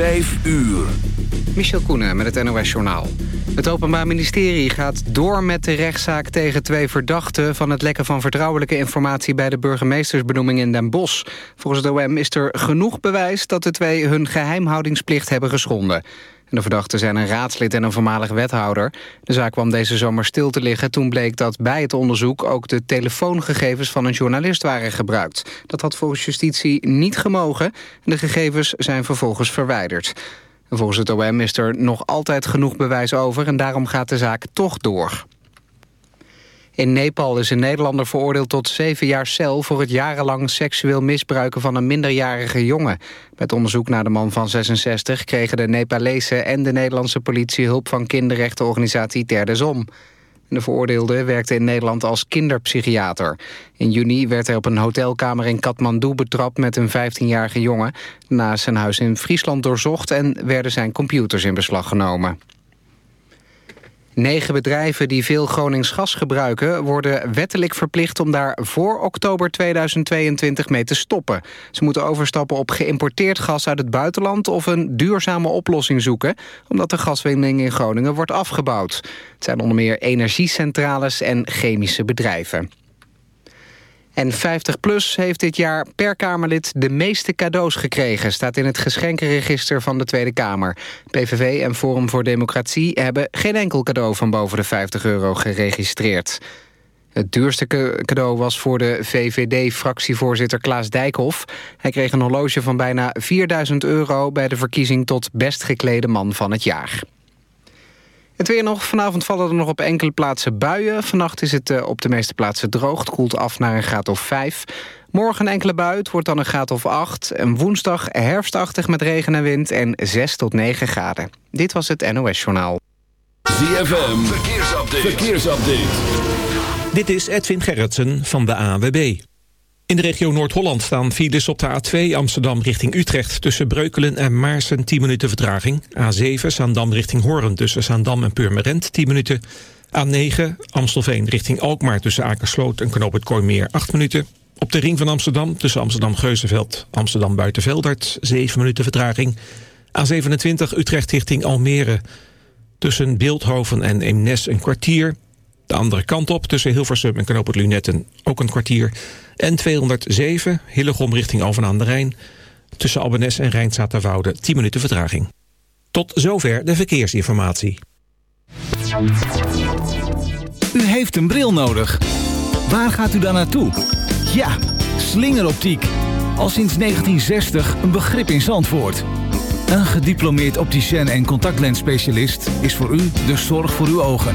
Vijf uur. Michel Koenen met het NOS-journaal. Het Openbaar Ministerie gaat door met de rechtszaak tegen twee verdachten... van het lekken van vertrouwelijke informatie bij de burgemeestersbenoeming in Den Bosch. Volgens het OM is er genoeg bewijs dat de twee hun geheimhoudingsplicht hebben geschonden. De verdachten zijn een raadslid en een voormalig wethouder. De zaak kwam deze zomer stil te liggen toen bleek dat bij het onderzoek... ook de telefoongegevens van een journalist waren gebruikt. Dat had volgens justitie niet gemogen en de gegevens zijn vervolgens verwijderd. Volgens het OM is er nog altijd genoeg bewijs over... en daarom gaat de zaak toch door. In Nepal is een Nederlander veroordeeld tot zeven jaar cel... voor het jarenlang seksueel misbruiken van een minderjarige jongen. Het onderzoek naar de man van 66 kregen de Nepalese en de Nederlandse politie... hulp van kinderrechtenorganisatie Ter de Zom. De veroordeelde werkte in Nederland als kinderpsychiater. In juni werd hij op een hotelkamer in Kathmandu betrapt met een 15-jarige jongen. Naast zijn huis in Friesland doorzocht en werden zijn computers in beslag genomen. Negen bedrijven die veel Gronings gas gebruiken... worden wettelijk verplicht om daar voor oktober 2022 mee te stoppen. Ze moeten overstappen op geïmporteerd gas uit het buitenland... of een duurzame oplossing zoeken... omdat de gaswinning in Groningen wordt afgebouwd. Het zijn onder meer energiecentrales en chemische bedrijven. En 50PLUS heeft dit jaar per Kamerlid de meeste cadeaus gekregen... staat in het geschenkenregister van de Tweede Kamer. PVV en Forum voor Democratie hebben geen enkel cadeau van boven de 50 euro geregistreerd. Het duurste cadeau was voor de VVD-fractievoorzitter Klaas Dijkhoff. Hij kreeg een horloge van bijna 4000 euro... bij de verkiezing tot best geklede man van het jaar. Het weer nog. Vanavond vallen er nog op enkele plaatsen buien. Vannacht is het eh, op de meeste plaatsen droog. Het koelt af naar een graad of 5. Morgen een enkele bui. Het wordt dan een graad of 8. En woensdag herfstachtig met regen en wind en 6 tot 9 graden. Dit was het NOS Journaal. ZFM. Verkeersupdate. Verkeersupdate. Dit is Edwin Gerritsen van de AWB. In de regio Noord-Holland staan files op de A2 Amsterdam richting Utrecht... tussen Breukelen en Maarsen 10 minuten vertraging. A7 Zaandam richting Hoorn tussen Zaandam en Purmerend 10 minuten. A9 Amstelveen richting Alkmaar tussen Akersloot en Knoop het Kooimeer 8 minuten. Op de ring van Amsterdam tussen Amsterdam-Geuzenveld... Amsterdam Buitenveldert 7 minuten vertraging. A27 Utrecht richting Almere tussen Beeldhoven en Eemnes een kwartier... De andere kant op tussen Hilversum en Knoop het Lunetten ook een kwartier... En 207 Hillegom richting Alphen aan de Rijn. Tussen Albenes en Rijnzaterwoude 10 minuten vertraging. Tot zover de verkeersinformatie. U heeft een bril nodig. Waar gaat u dan naartoe? Ja, slingeroptiek. Al sinds 1960 een begrip in Zandvoort. Een gediplomeerd opticien en contactlensspecialist is voor u de zorg voor uw ogen.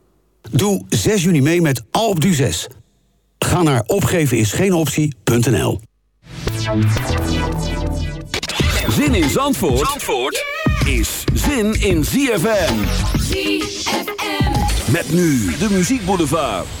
Doe 6 juni mee met Alp du 6. Ga naar opgevenisgeenoptie.nl Zin in Zandvoort, Zandvoort is zin in ZFM. ZFM. Met nu de muziekboulevard. Making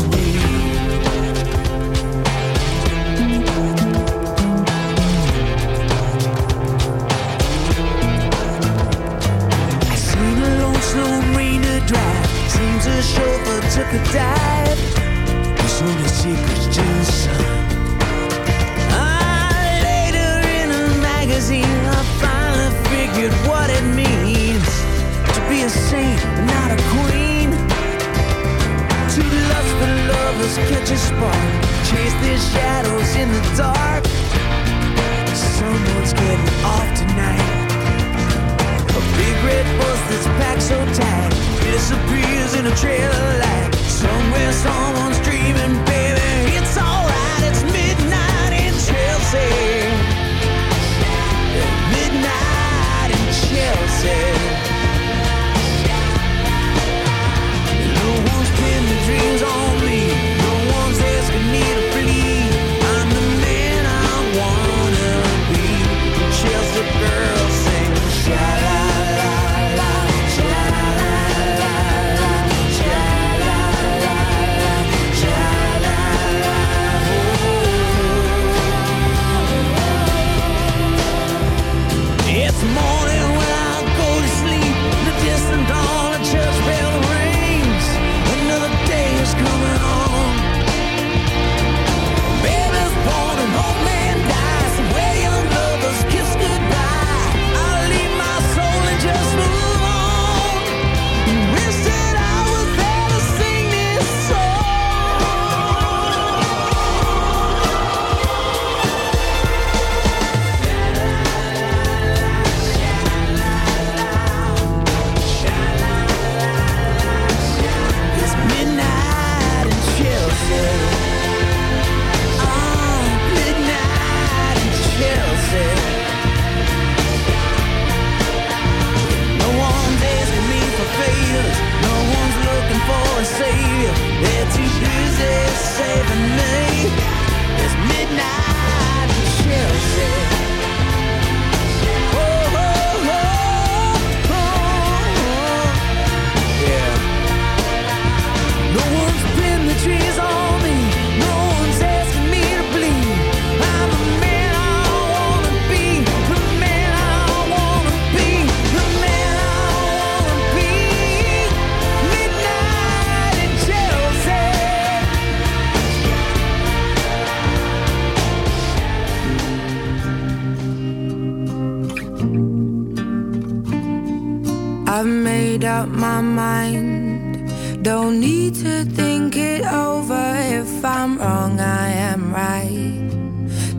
times the chauffeur took a dive. There's only secrets just. ah, later in a magazine, I finally figured what it means to be a saint, not a queen. Two lustful lovers catch a spark, chase their shadows in the dark. Someone's getting off tonight. Big red bus that's packed so tight disappears in a trail of light. Somewhere someone's dreaming, baby. It's alright, it's midnight in Chelsea. Midnight in Chelsea. No one's pinned the dreams on.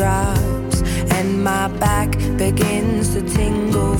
drops and my back begins to tingle.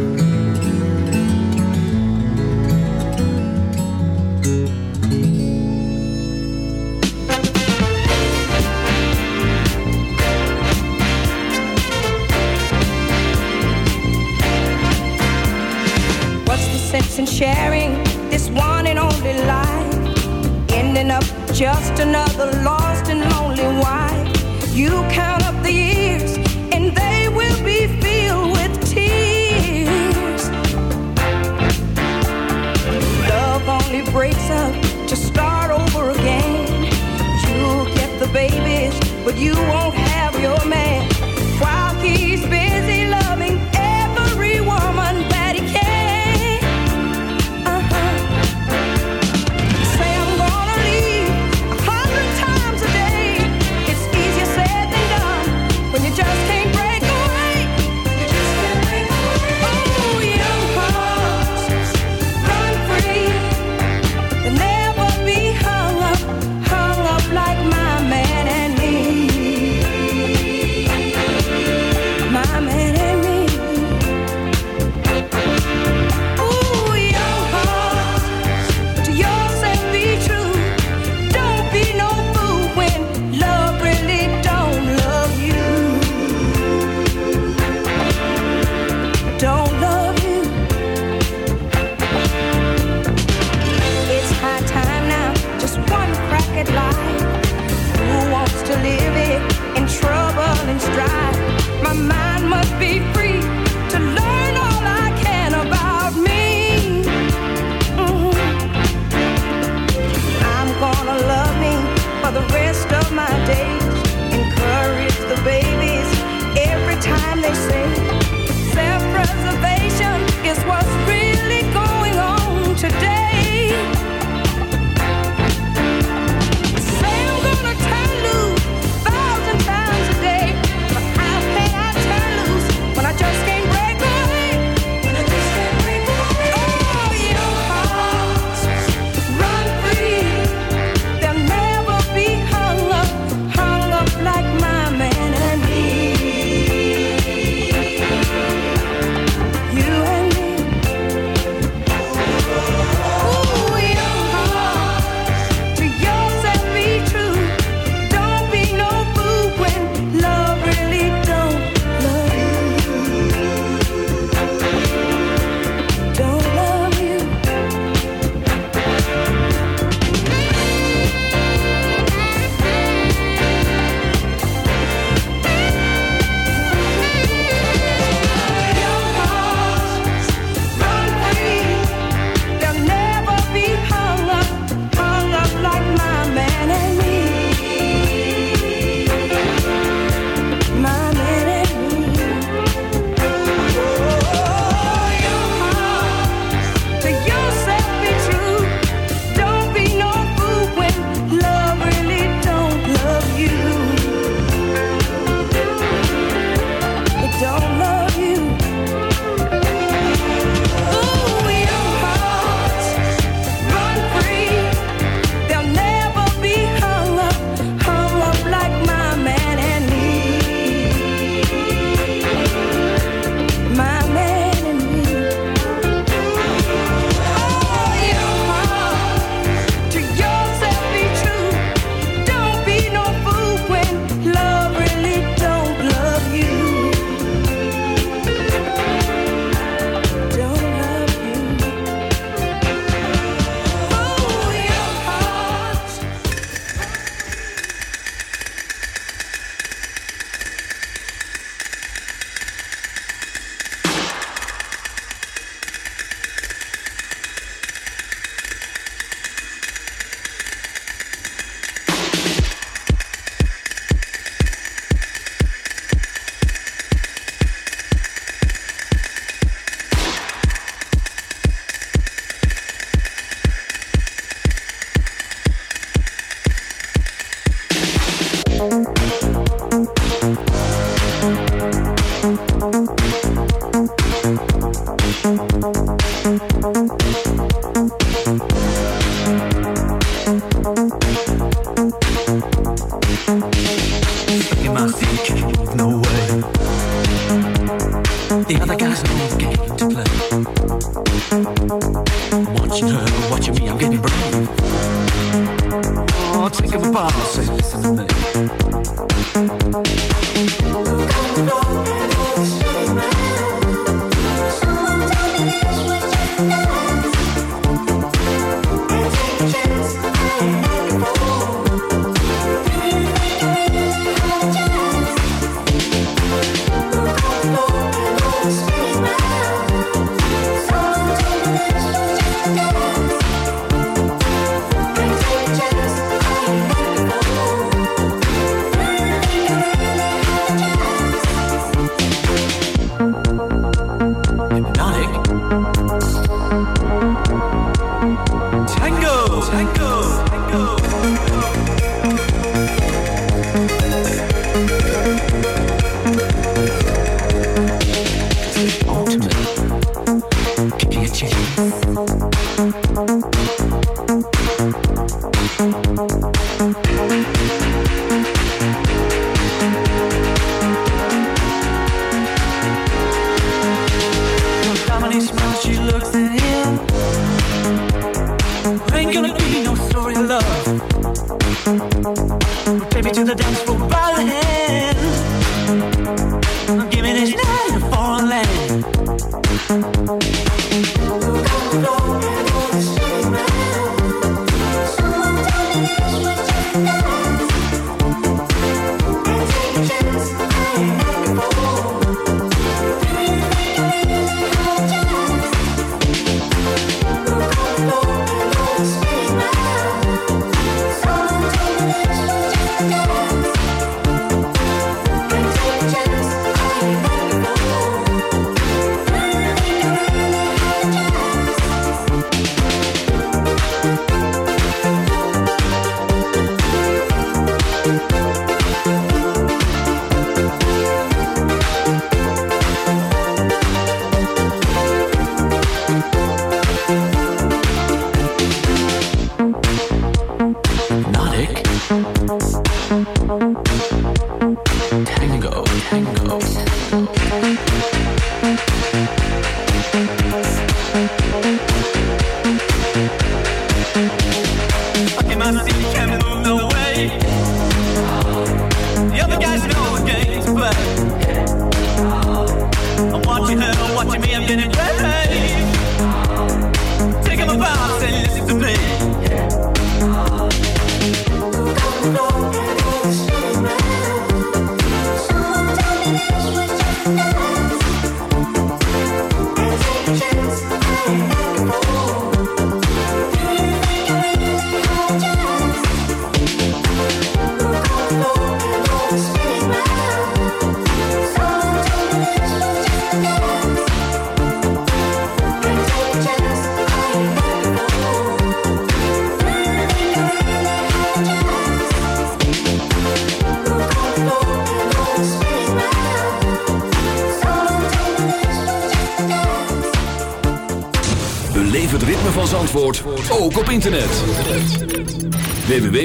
tango. tango.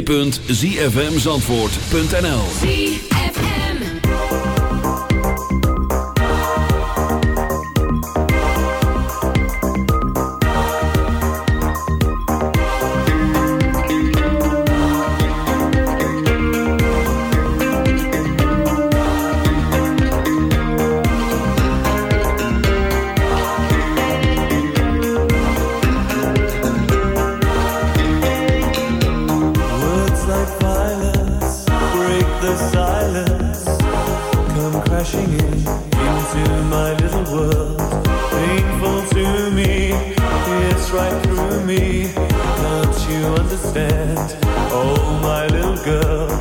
www.zfmzandvoort.nl me. Don't you understand? Oh, my little girl.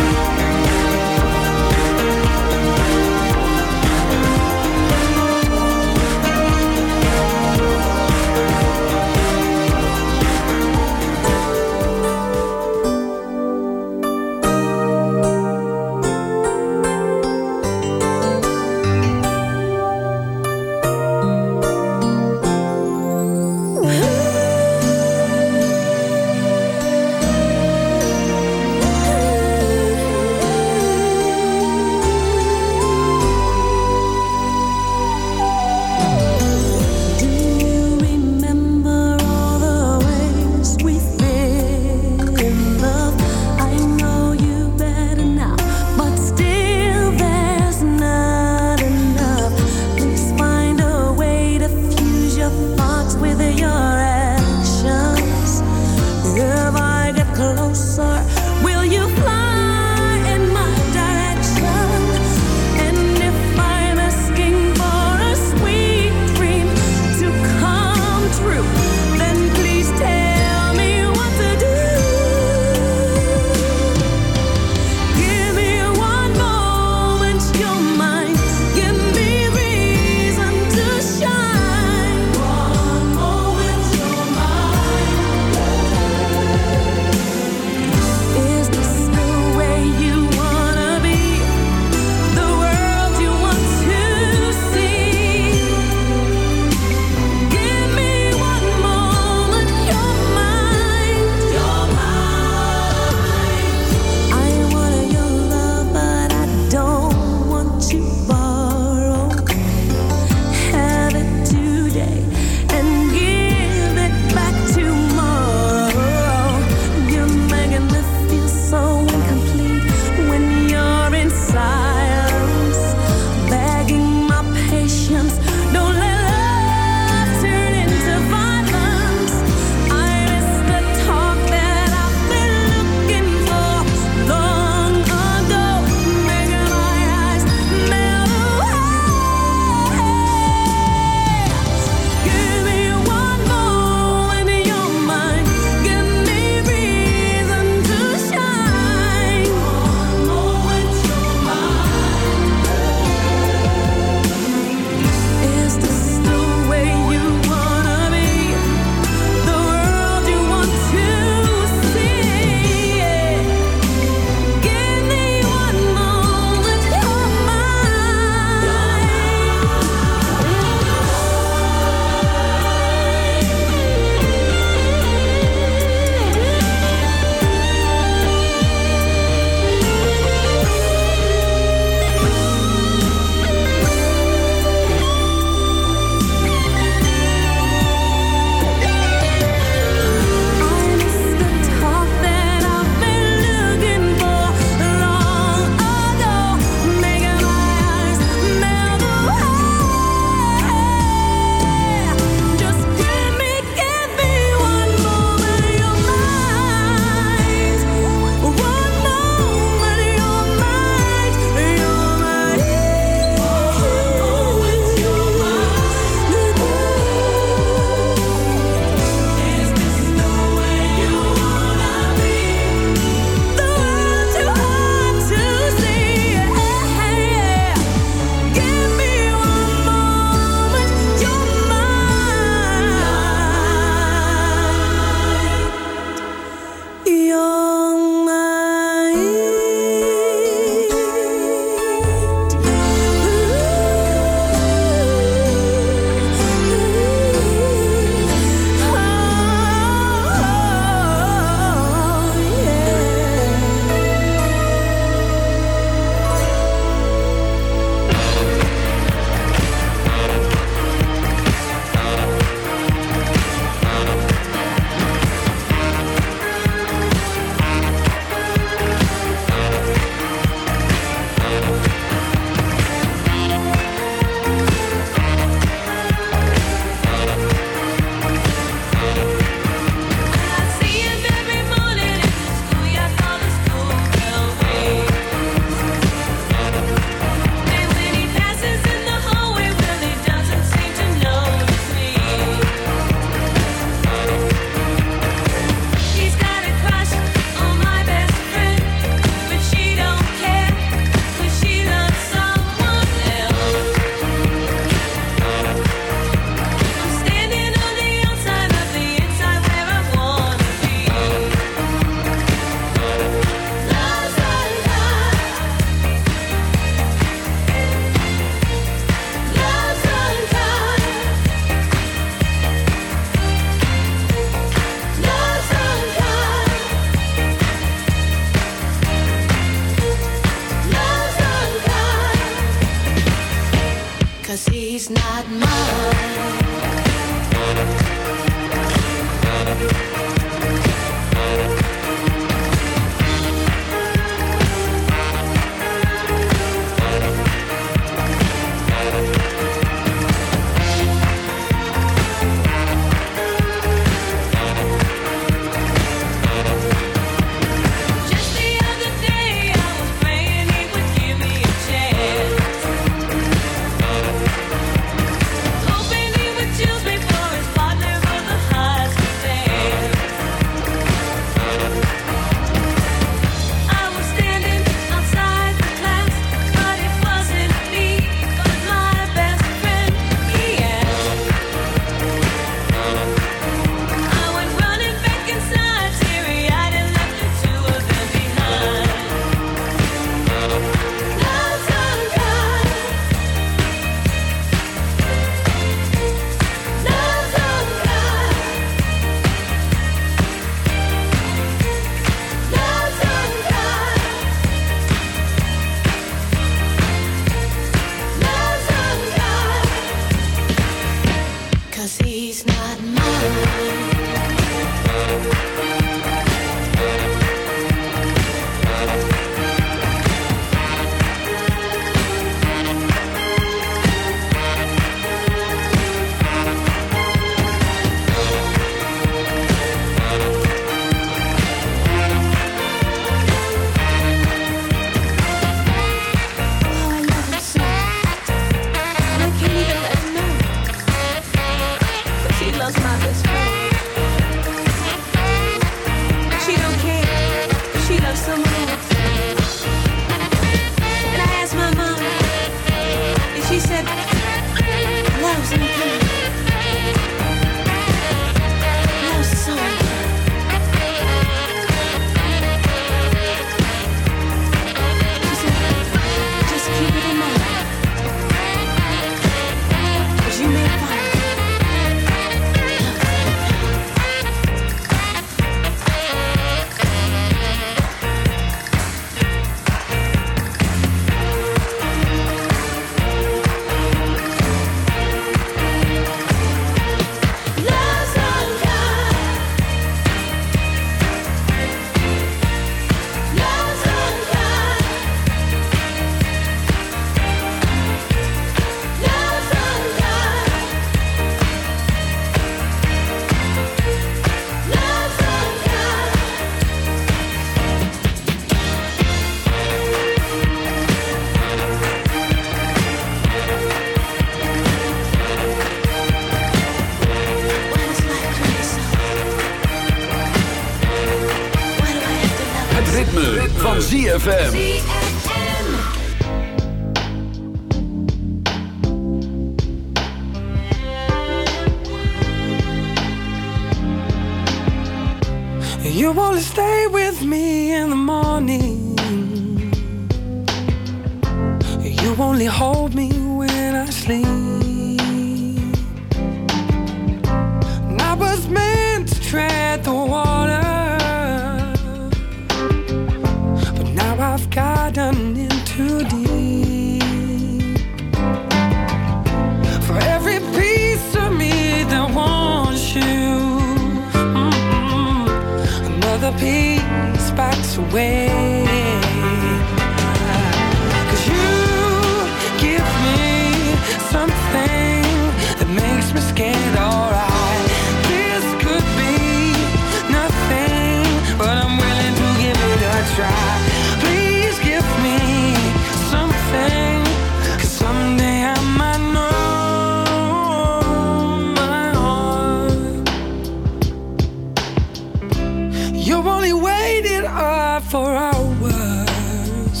You only waited up uh, for hours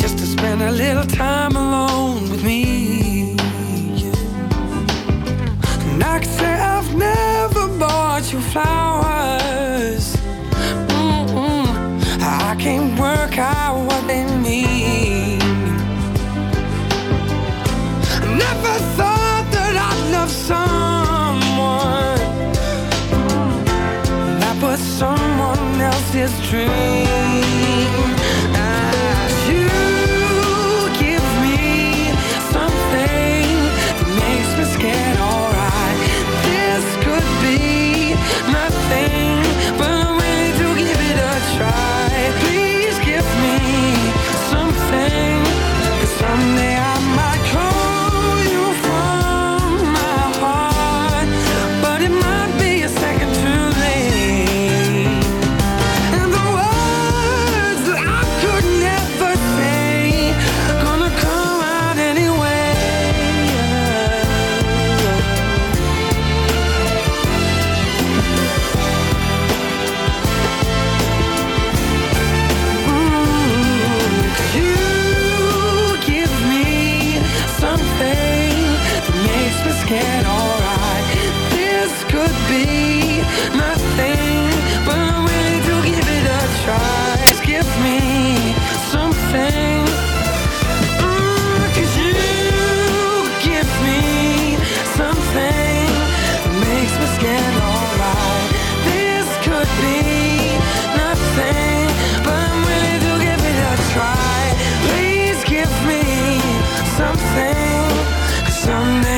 just to spend a little time alone. dream. Something, someday